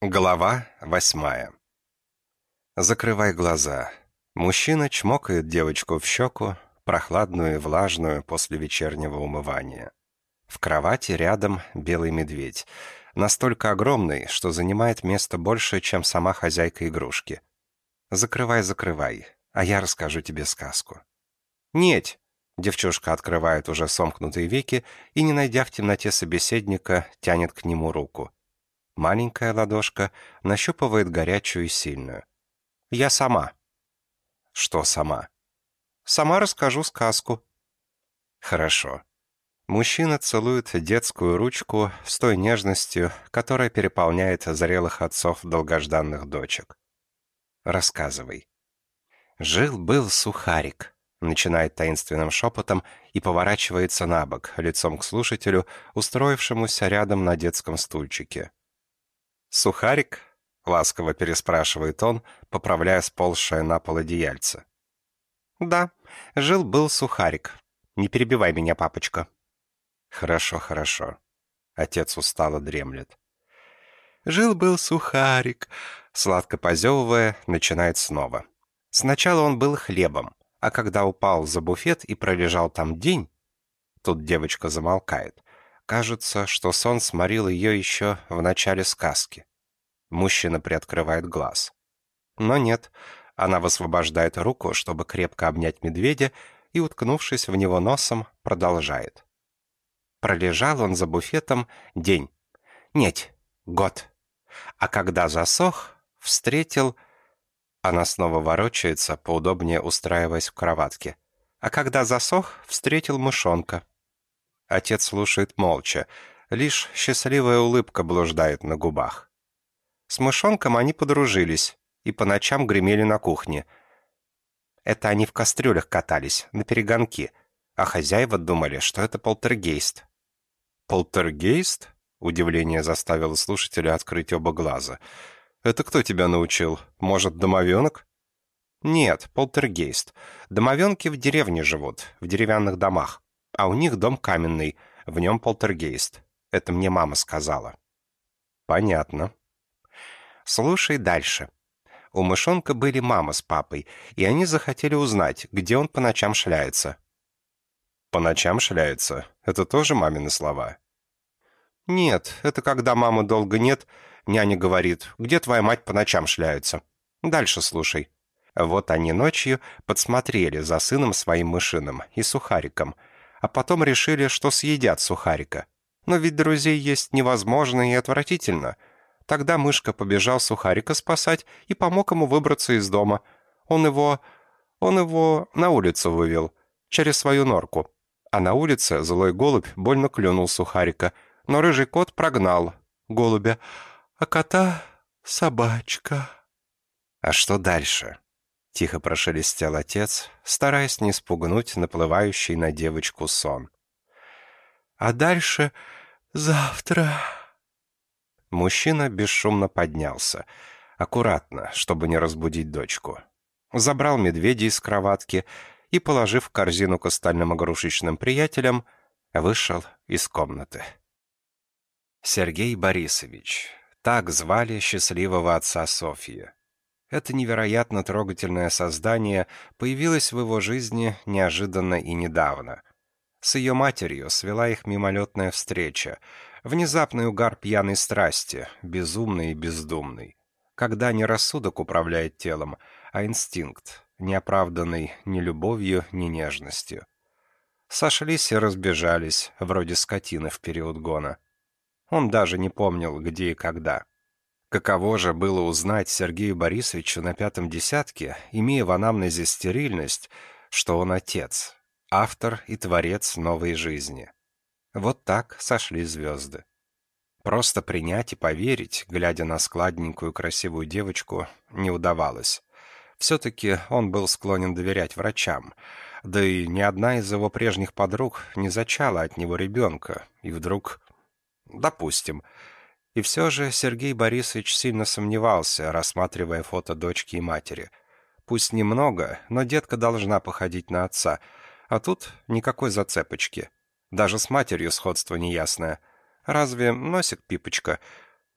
Глава восьмая. Закрывай глаза. Мужчина чмокает девочку в щеку, прохладную и влажную после вечернего умывания. В кровати рядом белый медведь, настолько огромный, что занимает место больше, чем сама хозяйка игрушки. Закрывай, закрывай, а я расскажу тебе сказку. Нет, девчушка открывает уже сомкнутые веки и, не найдя в темноте собеседника, тянет к нему руку. Маленькая ладошка нащупывает горячую и сильную. «Я сама». «Что сама?» «Сама расскажу сказку». «Хорошо». Мужчина целует детскую ручку с той нежностью, которая переполняет зрелых отцов долгожданных дочек. «Рассказывай». «Жил-был сухарик», — начинает таинственным шепотом и поворачивается на бок, лицом к слушателю, устроившемуся рядом на детском стульчике. «Сухарик?» — ласково переспрашивает он, поправляя сползшее на пол одеяльце. «Да, жил-был сухарик. Не перебивай меня, папочка». «Хорошо, хорошо». Отец устало дремлет. «Жил-был сухарик», — сладко позевывая, начинает снова. Сначала он был хлебом, а когда упал за буфет и пролежал там день... Тут девочка замолкает. Кажется, что сон сморил ее еще в начале сказки. Мужчина приоткрывает глаз. Но нет, она высвобождает руку, чтобы крепко обнять медведя, и, уткнувшись в него носом, продолжает. Пролежал он за буфетом день. Нет, год. А когда засох, встретил... Она снова ворочается, поудобнее устраиваясь в кроватке. А когда засох, встретил мышонка. Отец слушает молча, лишь счастливая улыбка блуждает на губах. С мышонком они подружились и по ночам гремели на кухне. Это они в кастрюлях катались, на перегонки, а хозяева думали, что это полтергейст. «Полтергейст?» — удивление заставило слушателя открыть оба глаза. «Это кто тебя научил? Может, домовенок?» «Нет, полтергейст. Домовенки в деревне живут, в деревянных домах а у них дом каменный, в нем полтергейст. Это мне мама сказала». «Понятно». «Слушай дальше. У мышонка были мама с папой, и они захотели узнать, где он по ночам шляется». «По ночам шляется? Это тоже мамины слова?» «Нет, это когда мамы долго нет, няня говорит, где твоя мать по ночам шляется. Дальше слушай». Вот они ночью подсмотрели за сыном своим мышиным и сухариком – а потом решили, что съедят сухарика. Но ведь друзей есть невозможно и отвратительно. Тогда мышка побежал сухарика спасать и помог ему выбраться из дома. Он его... он его на улицу вывел, через свою норку. А на улице злой голубь больно клюнул сухарика, но рыжий кот прогнал голубя, а кота — собачка. А что дальше? Тихо прошелестел отец, стараясь не спугнуть наплывающий на девочку сон. «А дальше завтра...» Мужчина бесшумно поднялся, аккуратно, чтобы не разбудить дочку. Забрал медведя из кроватки и, положив корзину к остальным игрушечным приятелям, вышел из комнаты. Сергей Борисович. Так звали счастливого отца Софьи. Это невероятно трогательное создание появилось в его жизни неожиданно и недавно. С ее матерью свела их мимолетная встреча, внезапный угар пьяной страсти, безумный и бездумный. Когда не рассудок управляет телом, а инстинкт, не оправданный ни любовью, ни нежностью. Сошлись и разбежались, вроде скотины в период гона. Он даже не помнил, где и когда. Каково же было узнать Сергею Борисовичу на пятом десятке, имея в анамнезе стерильность, что он отец, автор и творец новой жизни. Вот так сошли звезды. Просто принять и поверить, глядя на складненькую красивую девочку, не удавалось. Все-таки он был склонен доверять врачам, да и ни одна из его прежних подруг не зачала от него ребенка, и вдруг... Допустим, и все же Сергей Борисович сильно сомневался, рассматривая фото дочки и матери. Пусть немного, но детка должна походить на отца, а тут никакой зацепочки. Даже с матерью сходство неясное. Разве носик пипочка?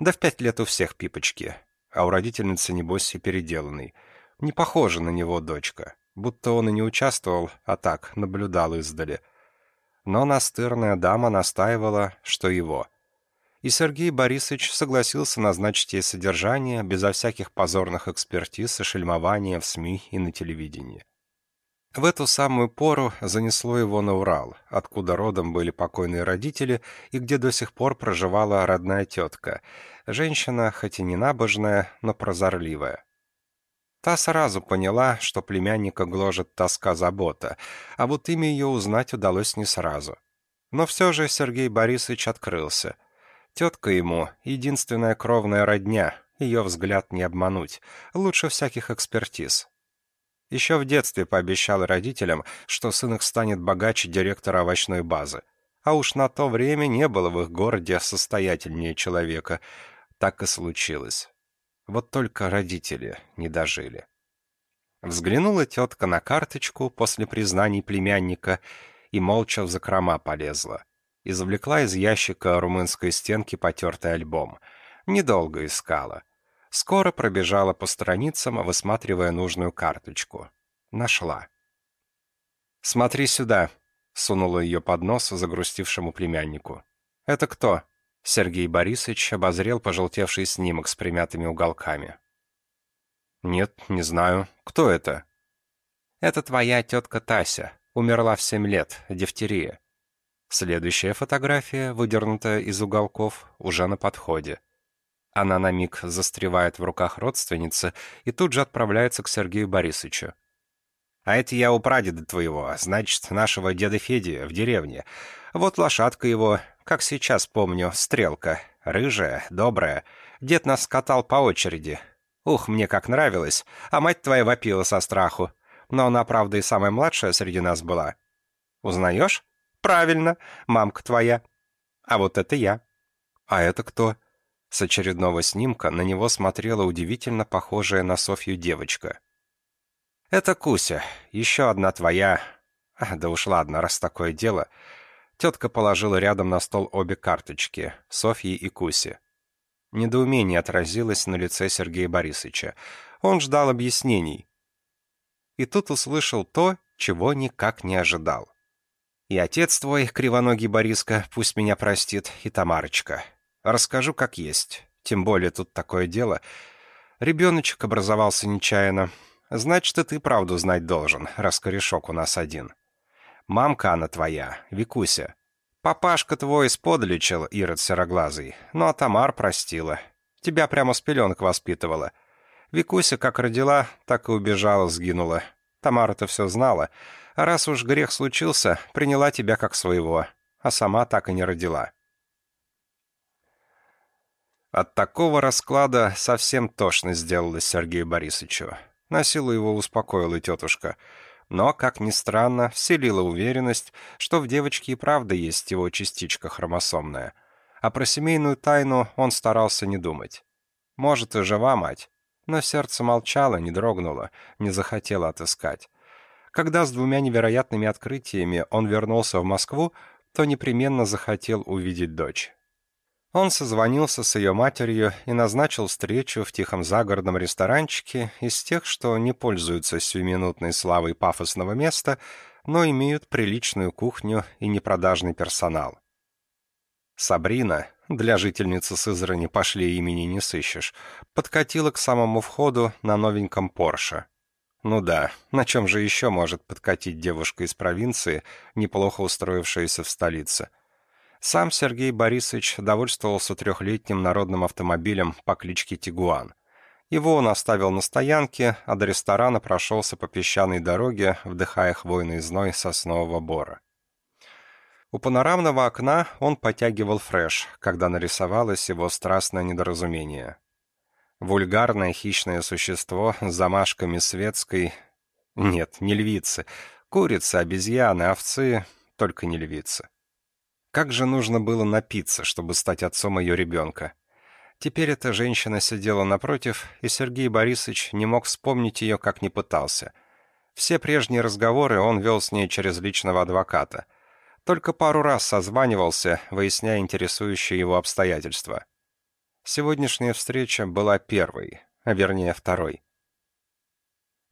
Да в пять лет у всех пипочки. А у родительницы, небось, и переделанный. Не похожа на него дочка. Будто он и не участвовал, а так, наблюдал издали. Но настырная дама настаивала, что его. И Сергей Борисович согласился назначить ей содержание безо всяких позорных экспертиз и шельмования в СМИ и на телевидении. В эту самую пору занесло его на Урал, откуда родом были покойные родители и где до сих пор проживала родная тетка, женщина, хоть и не набожная, но прозорливая. Та сразу поняла, что племянника гложет тоска-забота, а вот имя ее узнать удалось не сразу. Но все же Сергей Борисович открылся. Тетка ему — единственная кровная родня, ее взгляд не обмануть, лучше всяких экспертиз. Еще в детстве пообещал родителям, что сын их станет богаче директора овощной базы. А уж на то время не было в их городе состоятельнее человека. Так и случилось. Вот только родители не дожили. Взглянула тетка на карточку после признаний племянника и молча в закрома полезла. Извлекла из ящика румынской стенки потертый альбом. Недолго искала. Скоро пробежала по страницам, высматривая нужную карточку. Нашла. «Смотри сюда», — сунула ее под нос загрустившему племяннику. «Это кто?» Сергей Борисович обозрел пожелтевший снимок с примятыми уголками. «Нет, не знаю. Кто это?» «Это твоя тетка Тася. Умерла в семь лет, дифтерия». Следующая фотография, выдернутая из уголков, уже на подходе. Она на миг застревает в руках родственницы и тут же отправляется к Сергею Борисовичу. «А это я у прадеда твоего, значит, нашего деда Феди в деревне. Вот лошадка его, как сейчас помню, стрелка. Рыжая, добрая. Дед нас катал по очереди. Ух, мне как нравилось. А мать твоя вопила со страху. Но она, правда, и самая младшая среди нас была. Узнаешь? Правильно, мамка твоя. А вот это я. А это кто?» С очередного снимка на него смотрела удивительно похожая на Софью девочка. «Это Куся, еще одна твоя...» а, «Да уж ладно, раз такое дело...» Тетка положила рядом на стол обе карточки, Софьи и Куси. Недоумение отразилось на лице Сергея Борисовича. Он ждал объяснений. И тут услышал то, чего никак не ожидал. «И отец твой, кривоногий Бориска, пусть меня простит, и Тамарочка. Расскажу, как есть. Тем более тут такое дело. Ребеночек образовался нечаянно. Значит, и ты правду знать должен, раз корешок у нас один. Мамка она твоя, Викуся. Папашка твой сподлечил, Ирод Сероглазый, ну а Тамар простила. Тебя прямо с пеленок воспитывала. Викуся как родила, так и убежала, сгинула. Тамара-то все знала. Раз уж грех случился, приняла тебя как своего, а сама так и не родила. От такого расклада совсем тошно сделалось Сергею Борисовичу. На силу его успокоила тетушка. Но, как ни странно, вселила уверенность, что в девочке и правда есть его частичка хромосомная. А про семейную тайну он старался не думать. Может, и жива мать. Но сердце молчало, не дрогнуло, не захотело отыскать. Когда с двумя невероятными открытиями он вернулся в Москву, то непременно захотел увидеть дочь. Он созвонился с ее матерью и назначил встречу в тихом загородном ресторанчике из тех, что не пользуются сиюминутной славой пафосного места, но имеют приличную кухню и непродажный персонал. Сабрина, для жительницы Сызрани пошли имени не сыщешь, подкатила к самому входу на новеньком Порше. Ну да, на чем же еще может подкатить девушка из провинции, неплохо устроившаяся в столице? Сам Сергей Борисович довольствовался трехлетним народным автомобилем по кличке Тигуан. Его он оставил на стоянке, а до ресторана прошелся по песчаной дороге, вдыхая хвойный зной соснового бора. У панорамного окна он потягивал фреш, когда нарисовалось его страстное недоразумение. Вульгарное хищное существо с замашками светской... Нет, не львицы. Курицы, обезьяны, овцы, только не львицы. Как же нужно было напиться, чтобы стать отцом ее ребенка? Теперь эта женщина сидела напротив, и Сергей Борисович не мог вспомнить ее, как не пытался. Все прежние разговоры он вел с ней через личного адвоката. Только пару раз созванивался, выясняя интересующие его обстоятельства. Сегодняшняя встреча была первой, а вернее второй.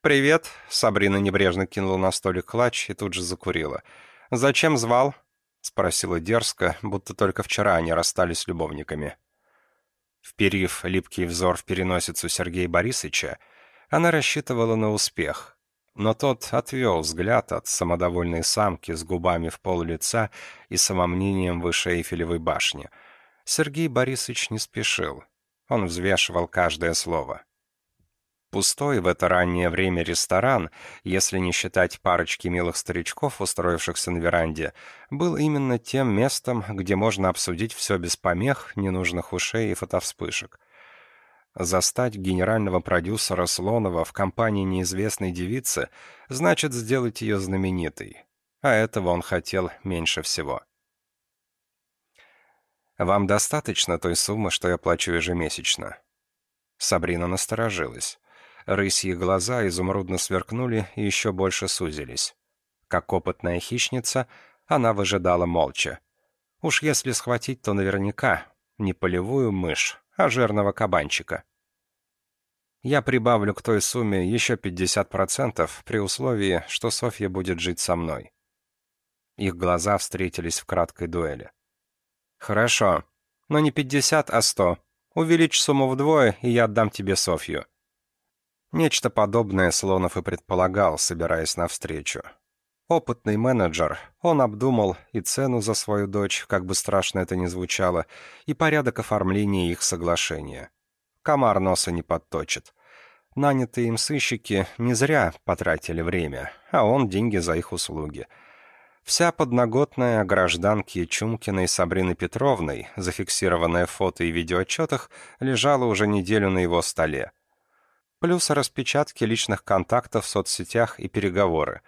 «Привет», — Сабрина небрежно кинула на столик клатч и тут же закурила. «Зачем звал?» — спросила дерзко, будто только вчера они расстались любовниками. Вперив липкий взор в переносицу Сергея Борисовича, она рассчитывала на успех. Но тот отвел взгляд от самодовольной самки с губами в пол лица и самомнением выше Эйфелевой башни. Сергей Борисович не спешил. Он взвешивал каждое слово. Пустой в это раннее время ресторан, если не считать парочки милых старичков, устроившихся на веранде, был именно тем местом, где можно обсудить все без помех, ненужных ушей и фотовспышек. Застать генерального продюсера Слонова в компании неизвестной девицы значит сделать ее знаменитой. А этого он хотел меньше всего. «Вам достаточно той суммы, что я плачу ежемесячно?» Сабрина насторожилась. Рысьи глаза изумрудно сверкнули и еще больше сузились. Как опытная хищница, она выжидала молча. Уж если схватить, то наверняка не полевую мышь, а жирного кабанчика. Я прибавлю к той сумме еще 50% при условии, что Софья будет жить со мной. Их глаза встретились в краткой дуэли. «Хорошо, но не 50, а 100. Увеличь сумму вдвое, и я отдам тебе Софью. Нечто подобное Слонов и предполагал, собираясь навстречу. Опытный менеджер, он обдумал и цену за свою дочь, как бы страшно это ни звучало, и порядок оформления их соглашения. Комар носа не подточит. Нанятые им сыщики не зря потратили время, а он деньги за их услуги. Вся подноготная гражданки Чумкиной Сабрины Петровной, зафиксированная в фото и видеоотчетах, лежала уже неделю на его столе плюс распечатки личных контактов в соцсетях и переговоры,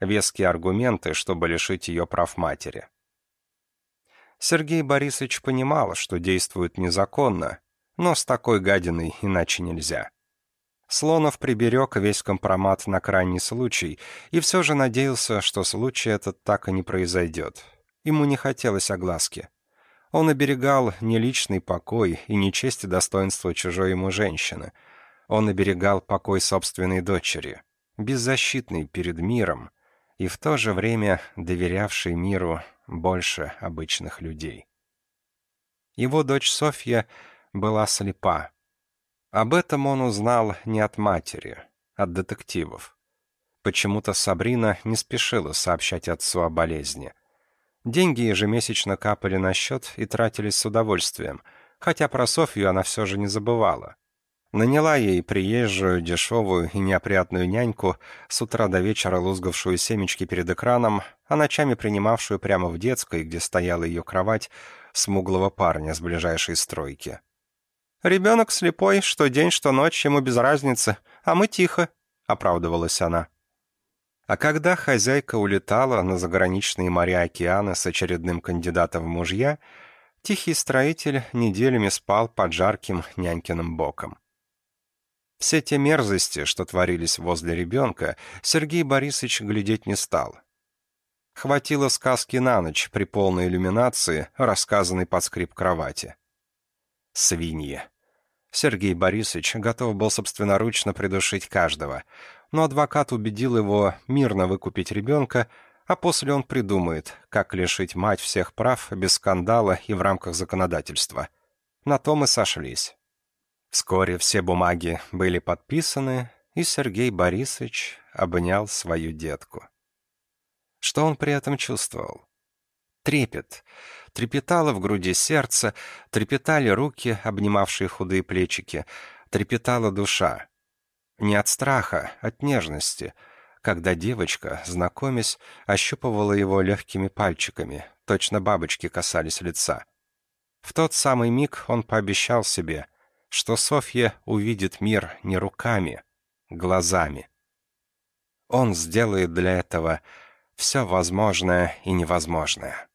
веские аргументы, чтобы лишить ее прав матери. Сергей Борисович понимал, что действует незаконно, но с такой гадиной иначе нельзя. Слонов приберег весь компромат на крайний случай и все же надеялся, что случай этот так и не произойдет. Ему не хотелось огласки. Он оберегал не личный покой и не честь и достоинство чужой ему женщины — он оберегал покой собственной дочери, беззащитный перед миром и в то же время доверявший миру больше обычных людей. Его дочь Софья была слепа. Об этом он узнал не от матери, от детективов. Почему-то Сабрина не спешила сообщать отцу о болезни. Деньги ежемесячно капали на счет и тратились с удовольствием, хотя про Софью она все же не забывала. Наняла ей приезжую, дешевую и неопрятную няньку, с утра до вечера лузгавшую семечки перед экраном, а ночами принимавшую прямо в детской, где стояла ее кровать, смуглого парня с ближайшей стройки. «Ребенок слепой, что день, что ночь, ему без разницы, а мы тихо», — оправдывалась она. А когда хозяйка улетала на заграничные моря океана с очередным кандидатом в мужья, тихий строитель неделями спал под жарким нянькиным боком. Все те мерзости, что творились возле ребенка, Сергей Борисович глядеть не стал. Хватило сказки на ночь при полной иллюминации, рассказанной под скрип кровати. Свиньи. Сергей Борисович готов был собственноручно придушить каждого, но адвокат убедил его мирно выкупить ребенка, а после он придумает, как лишить мать всех прав без скандала и в рамках законодательства. На том и сошлись. Вскоре все бумаги были подписаны, и Сергей Борисович обнял свою детку. Что он при этом чувствовал? Трепет. Трепетало в груди сердце, трепетали руки, обнимавшие худые плечики, трепетала душа. Не от страха, от нежности, когда девочка, знакомясь, ощупывала его легкими пальчиками, точно бабочки касались лица. В тот самый миг он пообещал себе — что Софья увидит мир не руками, глазами. Он сделает для этого все возможное и невозможное.